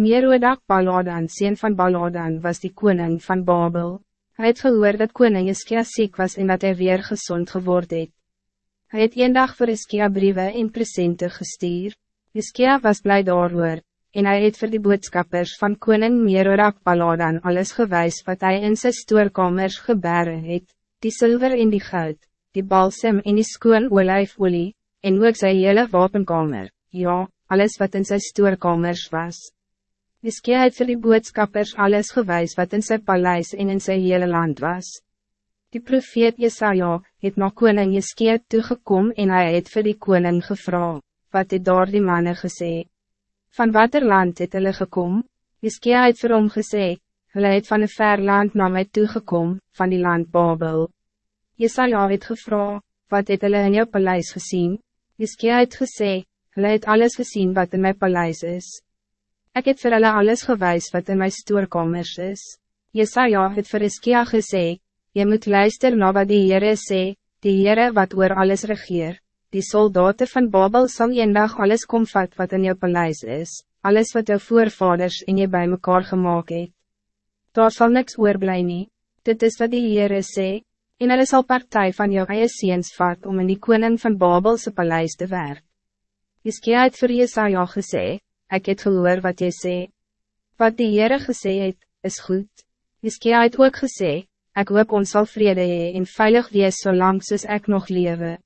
Merodak Baladan, sien van Baladan, was die koning van Babel. Hij het gehoor dat koning Iskia ziek was en dat hij weer gezond geworden het. Hij het een dag voor Iskia brieven en presenten gestuur. Iskia was blij daarover, en hij het voor die boodskappers van koning Merodak Baladan alles gewijs wat hij in zijn stoorkamers gebaren het, die zilver en die goud, die balsem en die skoon olijfolie, en ook sy hele wapenkamer, ja, alles wat in zijn stoorkamers was. Wiskie het vir die boodskappers alles gewijs wat in zijn paleis en in zijn hele land was. Die profeet Jesaja het na koning Jeskie toegekom en hij het vir die koning gevra, wat het daar die manne gesê. Van watter land het hulle gekom? Jeskie het vir hom gesê, hulle het van een ver land na my toegekom, van die land Babel. Jesaja het gevra, wat het hulle in jou paleis gezien? Jeskie het gesê, hulle het alles gezien wat in mijn paleis is. Ik heb voor hulle alles gewijs wat in mijn stoorkamers is. Jesaja het vir Iskia gesê, Je moet luisteren naar wat die Heere sê, die Heere wat oor alles regeer. Die soldaten van Babel zal een dag alles kom vat wat in jou paleis is, alles wat jou voorvaders in je bij mekaar gemaakt het. Daar zal niks oorblij nie, dit is wat die Heere sê, en hulle sal partij van jou eie seens vat om in die koning van Babelse paleis te werk. Iskia het vir Jesaja gesê, ik het gehoor wat jy sê. Wat die Heere gesê het, is goed. Hiskia het ook gesê, ik hoop ons sal vrede hee en veilig wees zolang soos ek nog lewe.